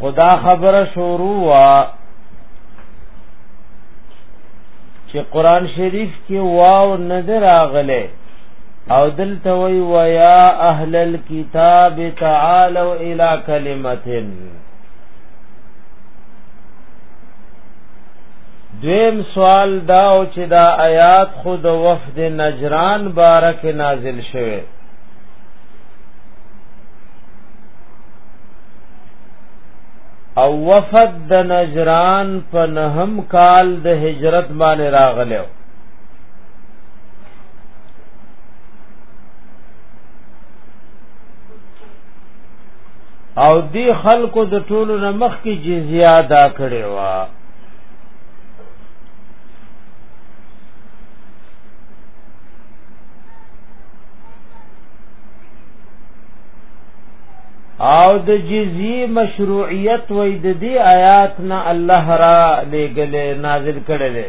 خدا خبر شروع وا چې قران شریف کې واو نظر اغله او دلته وی ویا اهل الكتاب تعالوا الى کلمتن دویم سوال دا او چې دا آیات خود وفد نجران بارک نازل شوه او وفد د نجران په نهم کال د هجرت باندې راغلو او دی خلکو د ټولو نمخ کی جزیه ادا کړي وا او د جزی مشروعیت وې د دې آیات نه الله را لګلې نازل کړلې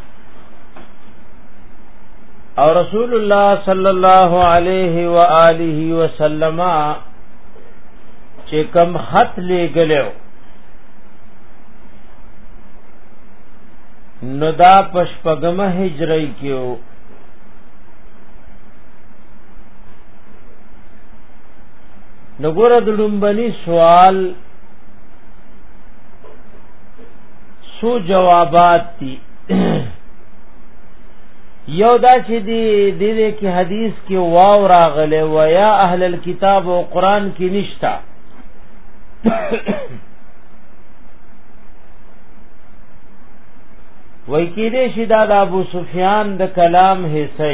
او رسول الله صلی الله علیه و آله وسلم چې کم خط لګلو نو دا پشپغمه هجری کیو نګور د لومبني سوال سو جوابات دي یو دا چې دی د دې کې حدیث کې واو راغله و یا اهل الكتاب او قران کې نشتا وای کې دې شي دا د ابو سفیان د کلام حصہ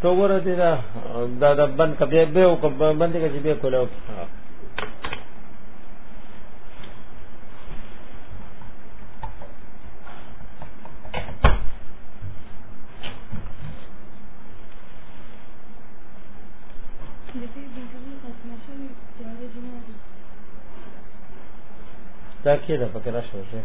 تو ګوره دې دا دا د بند کبه به او کبه بند کې چې به کولاو دا کې دا پکې راشه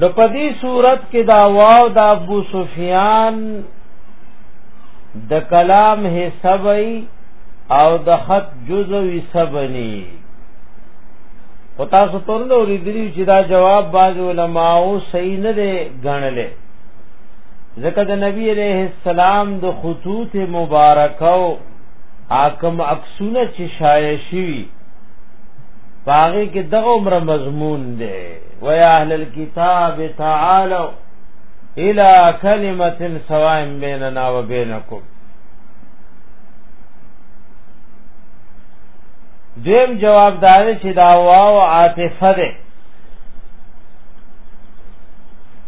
نو په دې صورت کې دا واو د ابو سفیان د کلام حسابي او د خط جزوي سبني او تاسو پرلو ریدلی چې دا جواب باز علماو صحیح نه دی غنلې ځکه د نبی علیہ السلام د خطوط مبارکو حاکم عکسونه چې شایع شوی پاغه کې دغه عمر مضمون دی و یا اهل الكتاب تعالوا الى کلمه سواء بیننا و بینکم دیم جواب دار چې دا واو عاطفه ده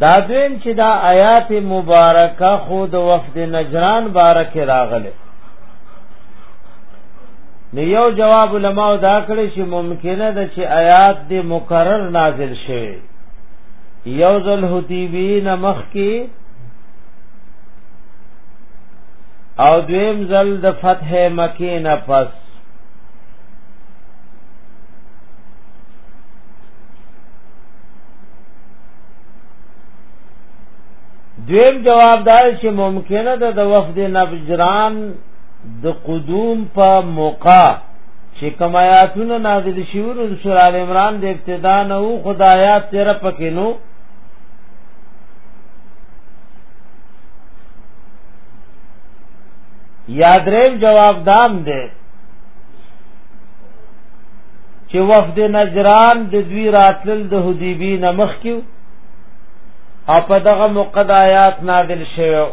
دا دویم چې دا آیات مبارکه خو د وفد نجران بارک راغله نو یو جواب علماء دا کړی چې ممکنه ده چې آیات دې مکرر نازل شوه یو ذل حدیبین مخ کی او دویم ذل د فتح مکی نه پس دویم جواب دا چې ممکنه ده د وفد نبجران د قدوم په موقع چې کمایاتونه نازل شوی د سورہ ال عمران د ابتدا نه او خدایات تیر پکې نو یادریم جواب دام ده چې وفد نجران د دوی راتلل د حدیبی نمخ کیو او په دغه موقد آیات نازل شوه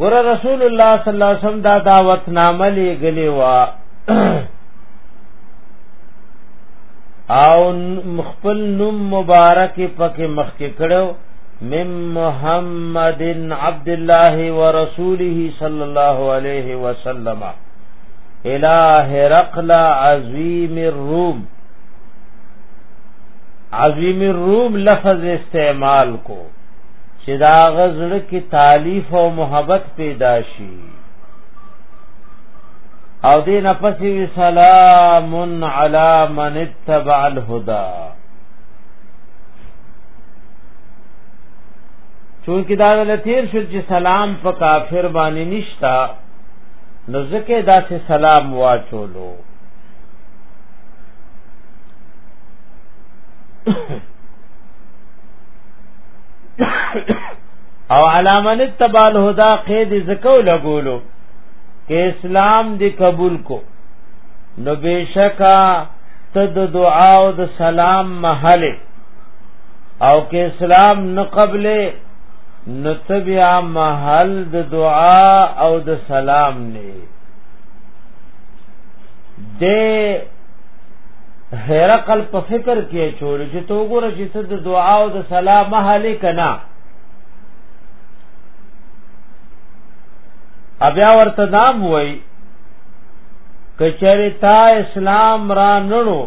ور رسول الله صلی الله علیه وسلم دا دعوت نامه لګلی و او خپل نوم مبارک پکې مخکې کړو من محمد عبد الله ورسوله صلی الله علیه وسلم الى هرقل عظیم الروم عظیم الروم لفظ استعمال کو چې دا غزړه کې تالیف او محبت پیدا شي او دین پسې سلام علی من اتبع الهدى چونکی دا لتیر شو چې سلام په کافر باندې نشتا نو ځکه دا سه سلام واچولو او علامه التبال هدا قید زکو لګولو کې اسلام دی قبول کو نو بشکا ته د دعا او د سلام محل او کې اسلام نه قبلې نو ته بیا محل د دعا او د سلام نه د هرقل په فکر کې چول چې تو ګوره چې ته د دعا او د سلام محل کنا بیا ورته دام وای کچری تا اسلام را نړو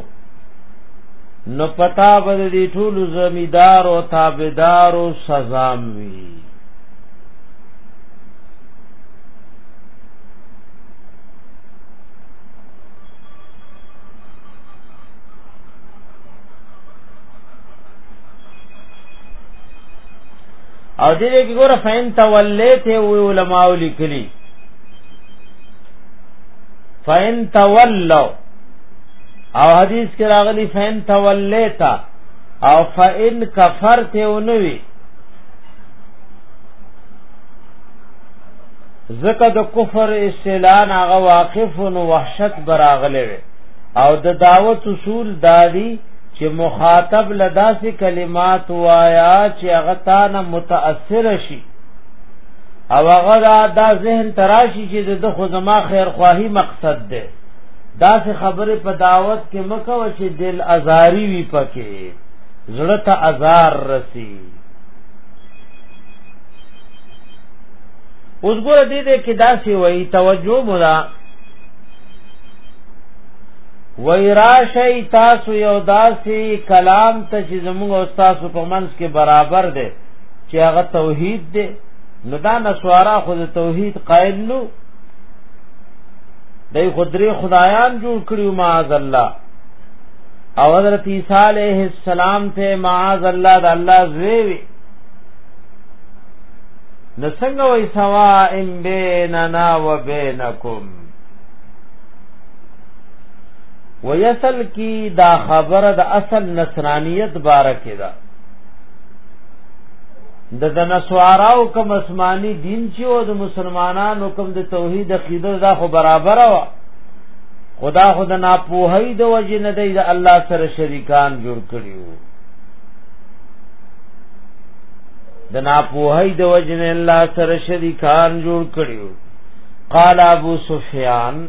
نو پتا بد دی ټول زمیدار او تابعدار او سزام وی او دې دې کې ګوره فین تولیت او علماء لیکلي فین تولوا او حدیث کې راغلي فین تولیتا او فین کفرت او نوی زکه د کفر استلان هغه واقف او وحشت براغله او د دعوت اصول دادی دا چې مخاطب لداسې کلمات وایا چې هغه تا نه متاثر شي او هغه دا, دا ذهن تراشي چې د خو زما خیر خواهی مقصد ده دا سه خبره په دعوت کې مکو چې دل ازاری وی پکې زړه ته ازار رسی اوس ګور دې دې کې دا سی وای توجه مولا وای راشی تاسو یو داسې کلام ته چې زموږ او تاسو په منځ کې برابر دی چې هغه توحید دی نو دا نسوارا خو د توحید قائل نو دای خدری خدایان جوړ کړیو معاذ الله او حضرت عیسی علیہ السلام ته معاذ الله د الله زوی وی نسنګ وای سوا ان بیننا و بینکم ویسل کی دا خبره د اصل نصرانیت بارکه ده د د نسواراو کوم اسماني دین چې او د مسلمانانو کوم د توحید عقیده دا خو برابر و خدا خو د ناپوهی د وجه نه دی د الله سره شریکان جوړ کړیو د ناپوهی د وجه نه الله سره شریکان جوړ کړیو قال ابو سفیان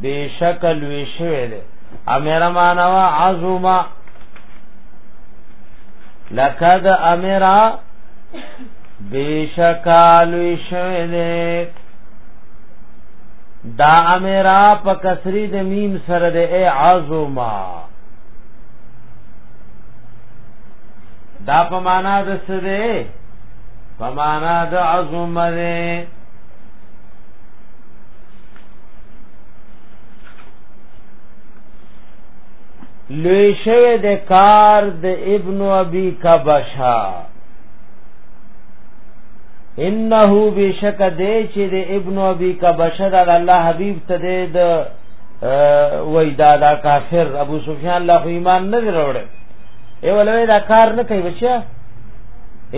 بیشک لوی شوی دی امیر مانوا عظما لقد امیر بیشک لوی شوی دی دا امیر په کسری د میم سره دی ای عظما دا په معنا د سره په معنا د عظمه لوی شوه د کار د ابن ابي کبشا انه بشک دې چې د ابن ابي کبشا د الله حبيب ته د وای دا دا کافر ابو سفیان له ایمان نه وروړ ای ولوی دا کار نه کوي بچا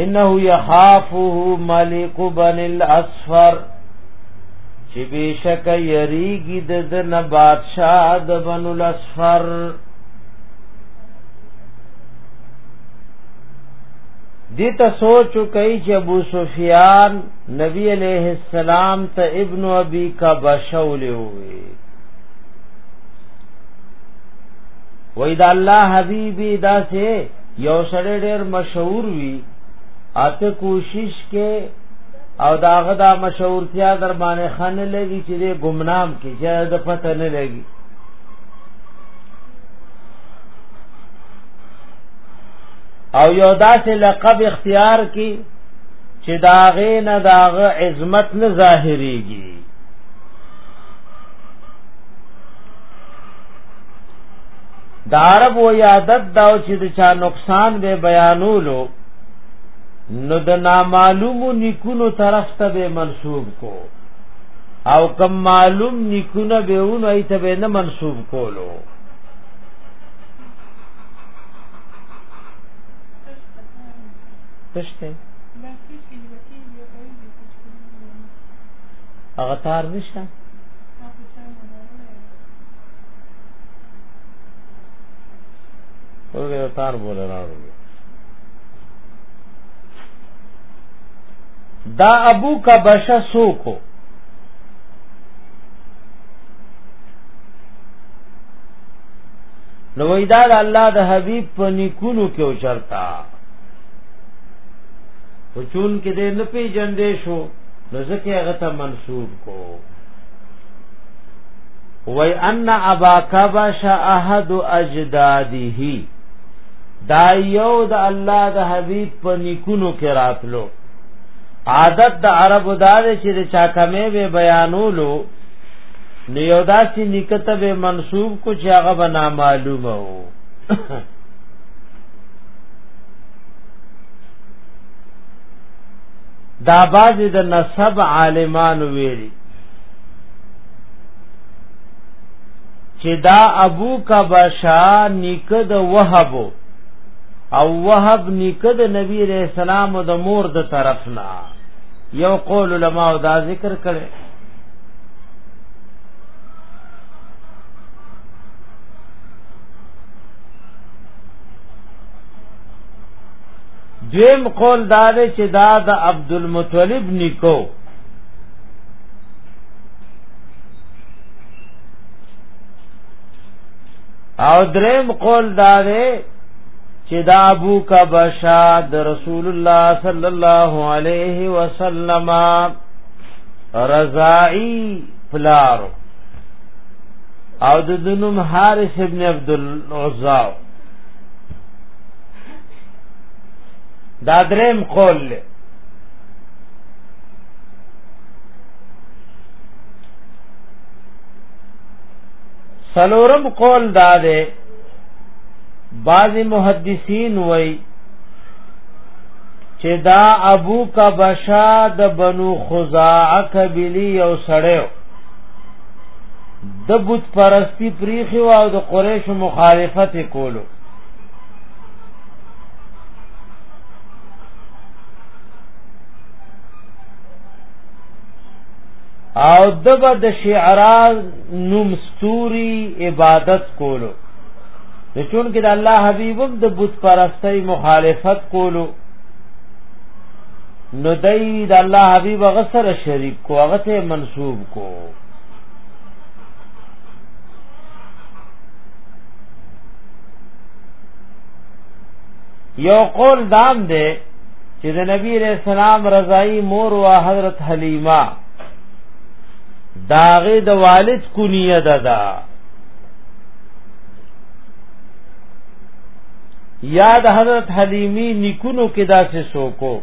انه يخافه ملک بن الاصفر چې بشک یریږي د دن بادشاہ د بنو الاسفر دیتا سوچو کئی چې ابو سفیان نبی علیہ السلام ته ابن ابي کا بشولې وي وای دا الله حبیبی دا سه یو سړی ډیر مشهور وی اته کوشش کې او داغه دا مشهورتیا در باندې خان لګي چې د گمنام کې چې د پته نه لګي او یو داسې لقب اختیار کی چې داغه نه داغه عظمت نه ظاهريږي دارب و یادت داو چې د چا نقصان به بیانولو نو د نامعلوم نکونو طرف ته به منسوب کو او کم معلوم نکونه به اون ایت به نه منسوب کولو تشته هغه تار نشته ورګه تار بوله راوړل دا ابو کبشه سوکو نو وای دا الله د حبیب په نیکونو کې اوچرتا خو چون کې دې نه پیجندې شو نو ځکه هغه ته منسوب کو وای ان ابا کبش احد اجداده دا یو د الله د حبیب په نیکونو کې راتلو عادت د عربو دا دی چې د چا کمې به بیانولو نو یو داسې نکته به منسوب کو چې هغه به نامعلومه وو دا باز د نسب عالمانو ویلي چې دا ابو کبشا نیکه د وهب او وهب نیکه د نبی علیہ السلام د مور د طرف نه یو قول علماء دا ذکر کړي دویم قول دا دی چې دا د عبد المطلب نیکو او دریم قول دا دی چې دا ابو کبشا د رسول الله صلی الله علیه وسلم رضائی پلار او د دنم حارث ابن عبد العزا دا دریم قول له سلورم قول دا ده بعض محدثین وای چې دا ابو کبشا د بنو خزاعه قبلی یو سړیو د بت پرستی پریخي او د قریش مخالفت کولو او دبا د شعرا نوم ستوري عبادت کولو د چون کې د الله حبيب د بت پرستۍ مخالفت کولو نو دای د الله حبيب غسر شریک کو هغه ته منسوب کو یو قول دام دی چې د نبی رسول سلام رضای مور او حضرت حلیمه داغه د والد کنیه ده دا یاد حضرت حلیمی نکونو کې داسې سوکو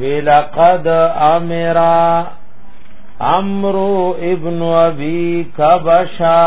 ویلقد امرا امرو ابن ابي کبشا